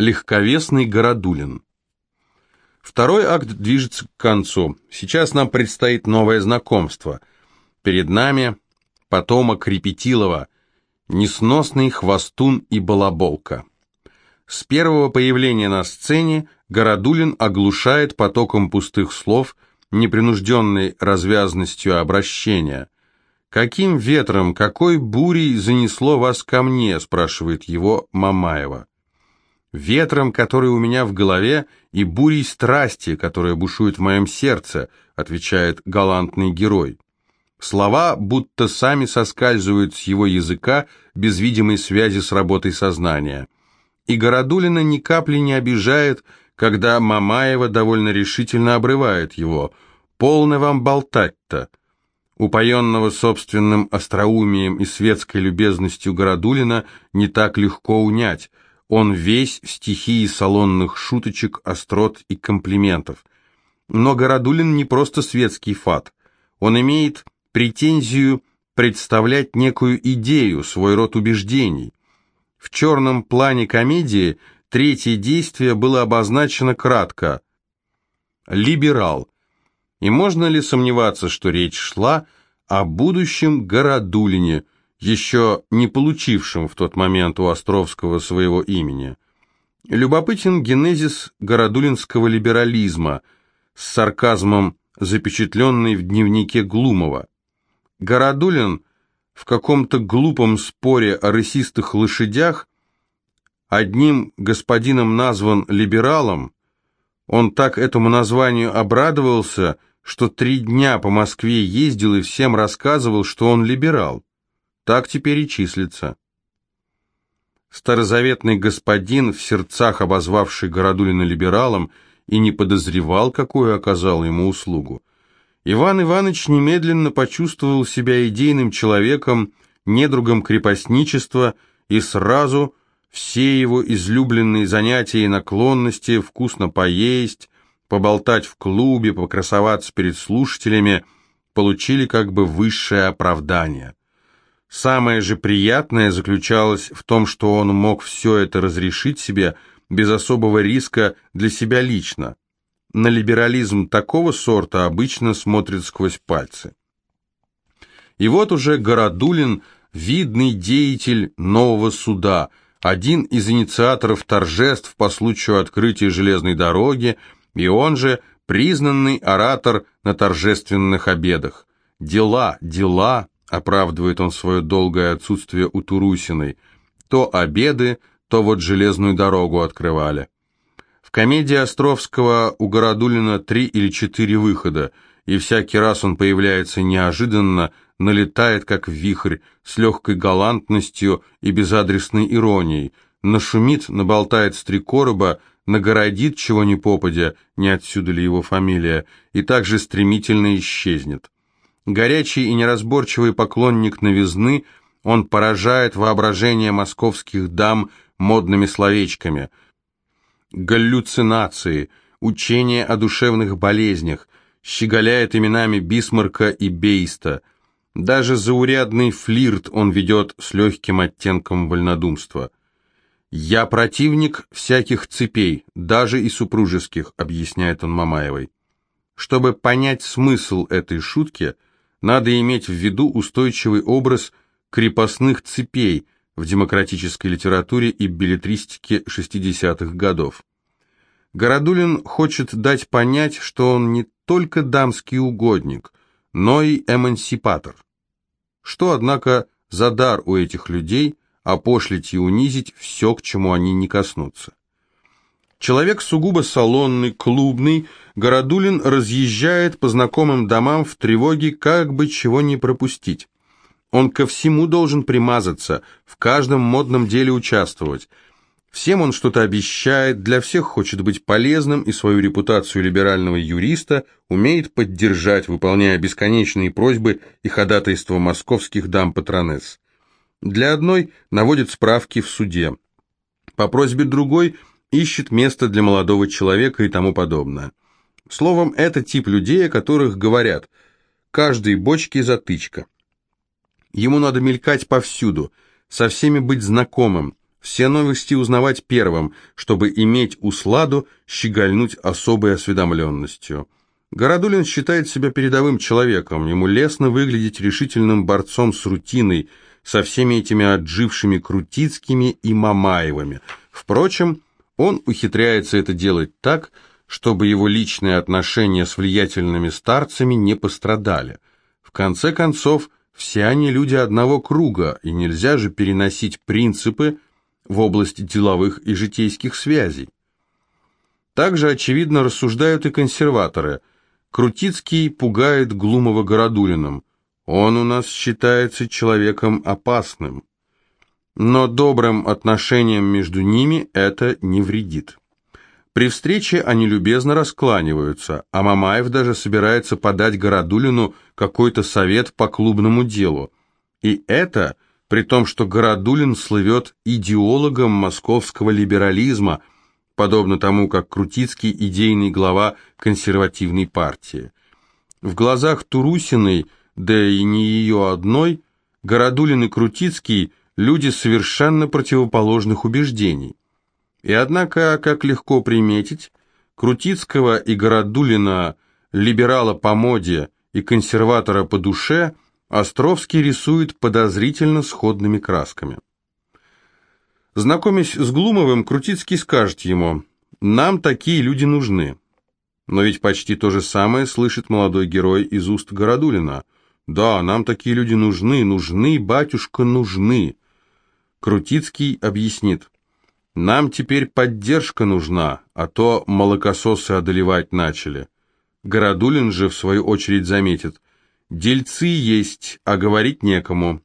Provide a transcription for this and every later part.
Легковесный Городулин. Второй акт движется к концу. Сейчас нам предстоит новое знакомство. Перед нами потомок Репетилова, несносный хвостун и балаболка. С первого появления на сцене Городулин оглушает потоком пустых слов, непринужденной развязностью обращения. «Каким ветром, какой бурей занесло вас ко мне?» – спрашивает его Мамаева. «Ветром, который у меня в голове, и бурей страсти, которая бушует в моем сердце», – отвечает галантный герой. Слова будто сами соскальзывают с его языка без видимой связи с работой сознания. И Городулина ни капли не обижает, когда Мамаева довольно решительно обрывает его. «Полно вам болтать-то!» Упоенного собственным остроумием и светской любезностью Городулина не так легко унять. Он весь в стихии салонных шуточек, острот и комплиментов. Но Городулин не просто светский фат. Он имеет претензию представлять некую идею, свой род убеждений. В черном плане комедии третье действие было обозначено кратко «либерал». И можно ли сомневаться, что речь шла о будущем Городулине, еще не получившем в тот момент у Островского своего имени? Любопытен генезис городулинского либерализма с сарказмом, запечатленный в дневнике Глумова. Городулин в каком-то глупом споре о рысистых лошадях одним господином назван либералом, он так этому названию обрадовался, что три дня по Москве ездил и всем рассказывал, что он либерал. Так теперь и числится. Старозаветный господин, в сердцах обозвавший Городулина либералом, и не подозревал, какую оказал ему услугу. Иван Иванович немедленно почувствовал себя идейным человеком, недругом крепостничества, и сразу все его излюбленные занятия и наклонности вкусно поесть, поболтать в клубе, покрасоваться перед слушателями получили как бы высшее оправдание. Самое же приятное заключалось в том, что он мог все это разрешить себе без особого риска для себя лично на либерализм такого сорта обычно смотрят сквозь пальцы. И вот уже Городулин, видный деятель нового суда, один из инициаторов торжеств по случаю открытия железной дороги, и он же признанный оратор на торжественных обедах. «Дела, дела», — оправдывает он свое долгое отсутствие у Турусиной, то обеды, то вот железную дорогу открывали. В комедии Островского у Городулина три или четыре выхода, и всякий раз он появляется неожиданно, налетает как вихрь, с легкой галантностью и безадресной иронией, нашумит, наболтает с три короба, нагородит чего ни попадя, не отсюда ли его фамилия, и также стремительно исчезнет. Горячий и неразборчивый поклонник новизны, он поражает воображение московских дам модными словечками – галлюцинации, учение о душевных болезнях, щеголяет именами Бисмарка и Бейста. Даже заурядный флирт он ведет с легким оттенком вольнодумства. «Я противник всяких цепей, даже и супружеских», — объясняет он Мамаевой. Чтобы понять смысл этой шутки, надо иметь в виду устойчивый образ крепостных цепей — в демократической литературе и билетристике 60-х годов. Городулин хочет дать понять, что он не только дамский угодник, но и эмансипатор. Что, однако, за дар у этих людей опошлить и унизить все, к чему они не коснутся. Человек сугубо салонный, клубный, Городулин разъезжает по знакомым домам в тревоге, как бы чего не пропустить. Он ко всему должен примазаться, в каждом модном деле участвовать. Всем он что-то обещает, для всех хочет быть полезным и свою репутацию либерального юриста умеет поддержать, выполняя бесконечные просьбы и ходатайства московских дам-патронесс. Для одной наводит справки в суде. По просьбе другой ищет место для молодого человека и тому подобное. Словом, это тип людей, о которых говорят «каждой бочке затычка». Ему надо мелькать повсюду, со всеми быть знакомым, все новости узнавать первым, чтобы иметь усладу щегольнуть особой осведомленностью. Городулин считает себя передовым человеком, ему лестно выглядеть решительным борцом с рутиной, со всеми этими отжившими Крутицкими и Мамаевыми. Впрочем, он ухитряется это делать так, чтобы его личные отношения с влиятельными старцами не пострадали. В конце концов, все они люди одного круга, и нельзя же переносить принципы в области деловых и житейских связей. Также, очевидно, рассуждают и консерваторы. Крутицкий пугает Глумова Городулиным. Он у нас считается человеком опасным. Но добрым отношениям между ними это не вредит. При встрече они любезно раскланиваются, а Мамаев даже собирается подать Городулину какой-то совет по клубному делу. И это при том, что Городулин слывет идеологом московского либерализма, подобно тому, как Крутицкий идейный глава консервативной партии. В глазах Турусиной, да и не ее одной, Городулин и Крутицкий – люди совершенно противоположных убеждений. И однако, как легко приметить, Крутицкого и Городулина, либерала по моде и консерватора по душе, Островский рисует подозрительно сходными красками. Знакомясь с Глумовым, Крутицкий скажет ему, «Нам такие люди нужны». Но ведь почти то же самое слышит молодой герой из уст Городулина. «Да, нам такие люди нужны, нужны, батюшка, нужны». Крутицкий объяснит, нам теперь поддержка нужна, а то молокососы одолевать начали. Городулин же, в свою очередь, заметит. Дельцы есть, а говорить некому.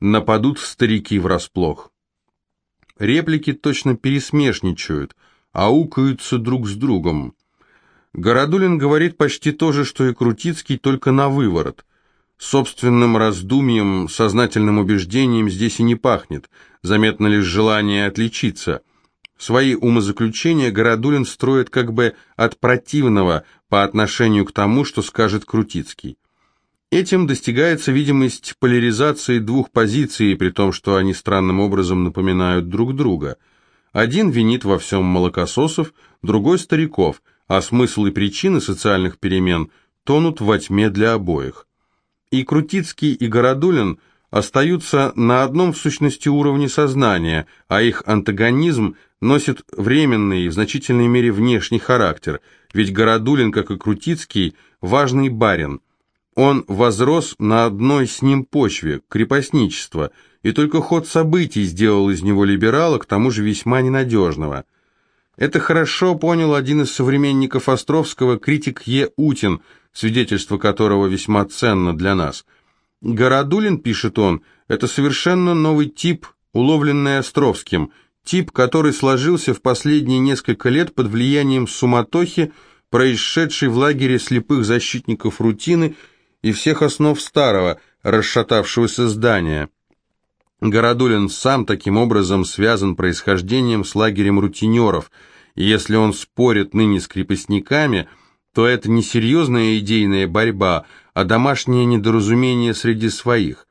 Нападут старики врасплох. Реплики точно пересмешничают, аукаются друг с другом. Городулин говорит почти то же, что и Крутицкий, только на выворот. Собственным раздумьем, сознательным убеждением здесь и не пахнет, заметно лишь желание отличиться. Свои умозаключения Городулин строит как бы от противного по отношению к тому, что скажет Крутицкий. Этим достигается видимость поляризации двух позиций, при том, что они странным образом напоминают друг друга. Один винит во всем молокососов, другой – стариков, а смысл и причины социальных перемен тонут во тьме для обоих и Крутицкий, и Городулин остаются на одном в сущности уровне сознания, а их антагонизм носит временный и в значительной мере внешний характер, ведь Городулин, как и Крутицкий, важный барин. Он возрос на одной с ним почве, крепостничество, и только ход событий сделал из него либерала, к тому же весьма ненадежного. Это хорошо понял один из современников Островского, критик Е. Утин – свидетельство которого весьма ценно для нас. Городулин, пишет он, это совершенно новый тип, уловленный Островским, тип, который сложился в последние несколько лет под влиянием суматохи, происшедшей в лагере слепых защитников рутины и всех основ старого, расшатавшегося здания. Городулин сам таким образом связан происхождением с лагерем рутинеров, и если он спорит ныне с крепостниками – то это не серьезная идейная борьба, а домашнее недоразумение среди своих.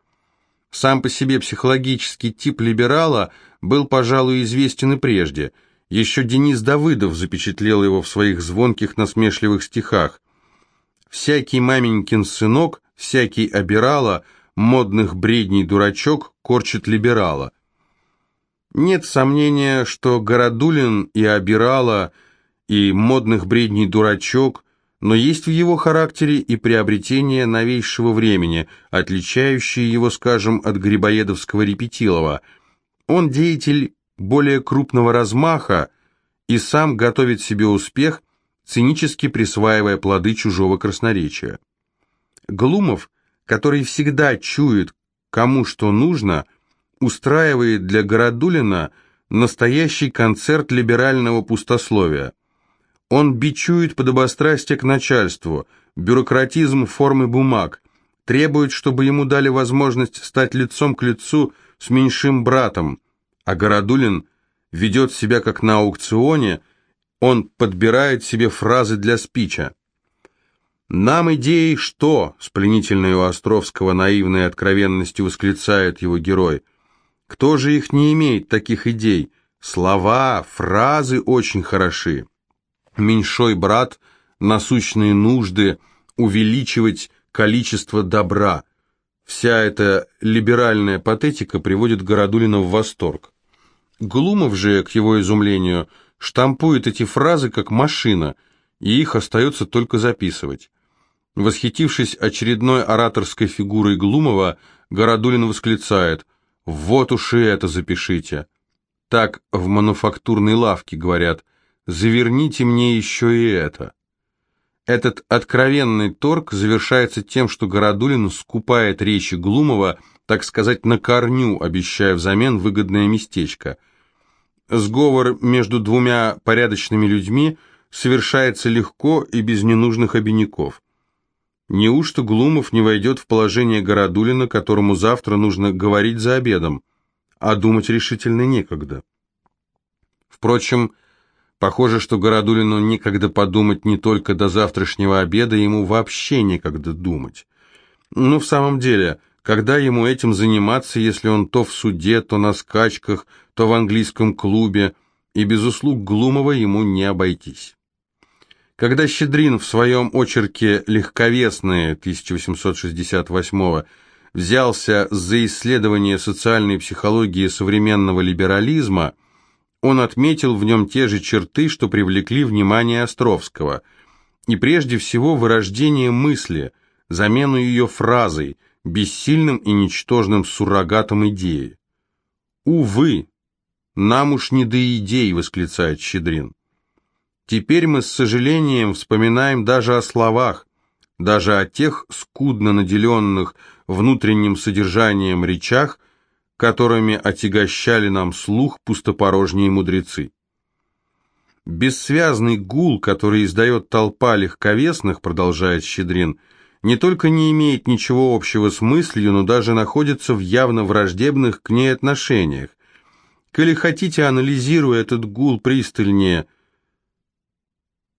Сам по себе психологический тип либерала был, пожалуй, известен и прежде. Еще Денис Давыдов запечатлел его в своих звонких насмешливых стихах. «Всякий маменькин сынок, всякий обирала, модных бредней дурачок корчит либерала». Нет сомнения, что Городулин и обирала, и модных бредней дурачок – но есть в его характере и приобретение новейшего времени, отличающие его, скажем, от Грибоедовского Репетилова. Он деятель более крупного размаха и сам готовит себе успех, цинически присваивая плоды чужого красноречия. Глумов, который всегда чует, кому что нужно, устраивает для Городулина настоящий концерт либерального пустословия – он бичует подобострастие к начальству, бюрократизм формы бумаг, требует, чтобы ему дали возможность стать лицом к лицу с меньшим братом, а Городулин ведет себя как на аукционе, он подбирает себе фразы для спича. «Нам идеи что?» — с пленительной у Островского наивной откровенностью восклицает его герой. Кто же их не имеет, таких идей? Слова, фразы очень хороши. Меньшой брат, насущные нужды, увеличивать количество добра. Вся эта либеральная патетика приводит Городулина в восторг. Глумов же, к его изумлению, штампует эти фразы как машина, и их остается только записывать. Восхитившись очередной ораторской фигурой Глумова, Городулин восклицает «Вот уж и это запишите». Так в мануфактурной лавке говорят «Заверните мне еще и это». Этот откровенный торг завершается тем, что Городулин скупает речи Глумова, так сказать, на корню, обещая взамен выгодное местечко. Сговор между двумя порядочными людьми совершается легко и без ненужных обиняков. Неужто Глумов не войдет в положение Городулина, которому завтра нужно говорить за обедом, а думать решительно некогда? Впрочем, Похоже, что Городулину некогда подумать не только до завтрашнего обеда, ему вообще некогда думать. Ну, в самом деле, когда ему этим заниматься, если он то в суде, то на скачках, то в английском клубе, и без услуг Глумова ему не обойтись. Когда Щедрин в своем очерке «Легковесные» 1868 взялся за исследование социальной психологии современного либерализма – он отметил в нем те же черты, что привлекли внимание Островского, и прежде всего вырождение мысли, замену ее фразой, бессильным и ничтожным суррогатом идеи. «Увы, нам уж не до идей», — восклицает Щедрин. Теперь мы с сожалением вспоминаем даже о словах, даже о тех скудно наделенных внутренним содержанием речах, которыми отягощали нам слух пустопорожние мудрецы. Бессвязный гул, который издает толпа легковесных, продолжает Щедрин, не только не имеет ничего общего с мыслью, но даже находится в явно враждебных к ней отношениях. Коли хотите, анализируя этот гул пристальнее,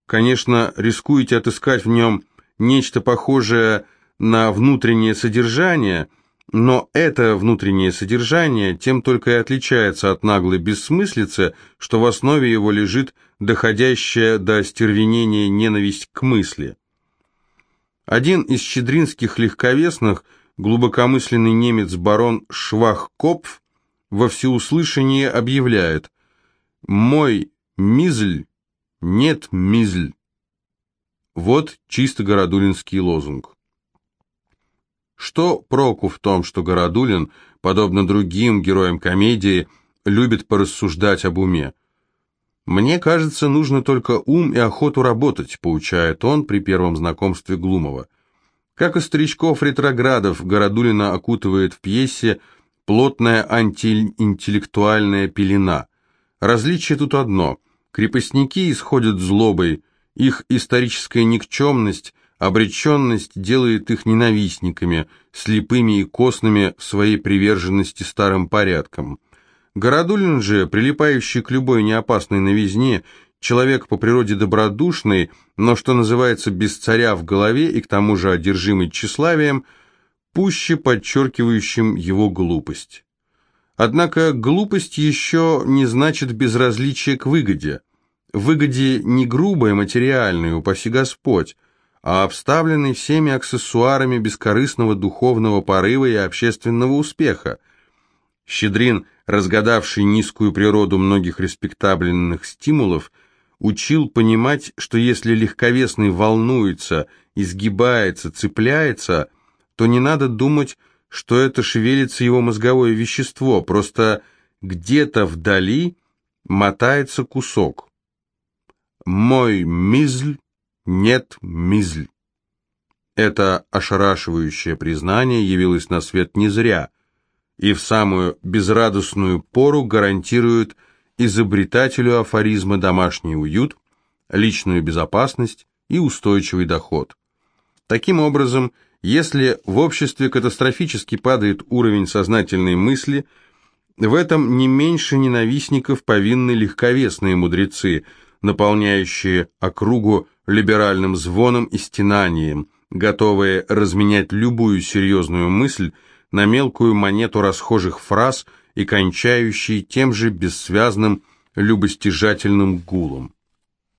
конечно, рискуете отыскать в нем нечто похожее на внутреннее содержание – но это внутреннее содержание тем только и отличается от наглой бессмыслицы, что в основе его лежит доходящая до остервенения ненависть к мысли. Один из щедринских легковесных, глубокомысленный немец барон Швахкопф, во всеуслышание объявляет «Мой мизль нет мизль». Вот чисто городулинский лозунг. Что проку в том, что Городулин, подобно другим героям комедии, любит порассуждать об уме? «Мне кажется, нужно только ум и охоту работать», — поучает он при первом знакомстве Глумова. Как и старичков-ретроградов, Городулина окутывает в пьесе плотная антиинтеллектуальная пелена. Различие тут одно. Крепостники исходят злобой, их историческая никчемность Обреченность делает их ненавистниками, слепыми и костными в своей приверженности старым порядкам. Городулин же, прилипающий к любой неопасной новизне, человек по природе добродушный, но, что называется, без царя в голове и к тому же одержимый тщеславием, пуще подчеркивающим его глупость. Однако глупость еще не значит безразличие к выгоде. Выгоде не грубой, материальной, упаси Господь, а обставленный всеми аксессуарами бескорыстного духовного порыва и общественного успеха. Щедрин, разгадавший низкую природу многих респектабельных стимулов, учил понимать, что если легковесный волнуется, изгибается, цепляется, то не надо думать, что это шевелится его мозговое вещество, просто где-то вдали мотается кусок. «Мой мизль нет мизль. Это ошарашивающее признание явилось на свет не зря, и в самую безрадостную пору гарантирует изобретателю афоризма домашний уют, личную безопасность и устойчивый доход. Таким образом, если в обществе катастрофически падает уровень сознательной мысли, в этом не меньше ненавистников повинны легковесные мудрецы, наполняющие округу либеральным звоном и стенанием, готовые разменять любую серьезную мысль на мелкую монету расхожих фраз и кончающий тем же бессвязным любостяжательным гулом.